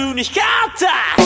金髪に光った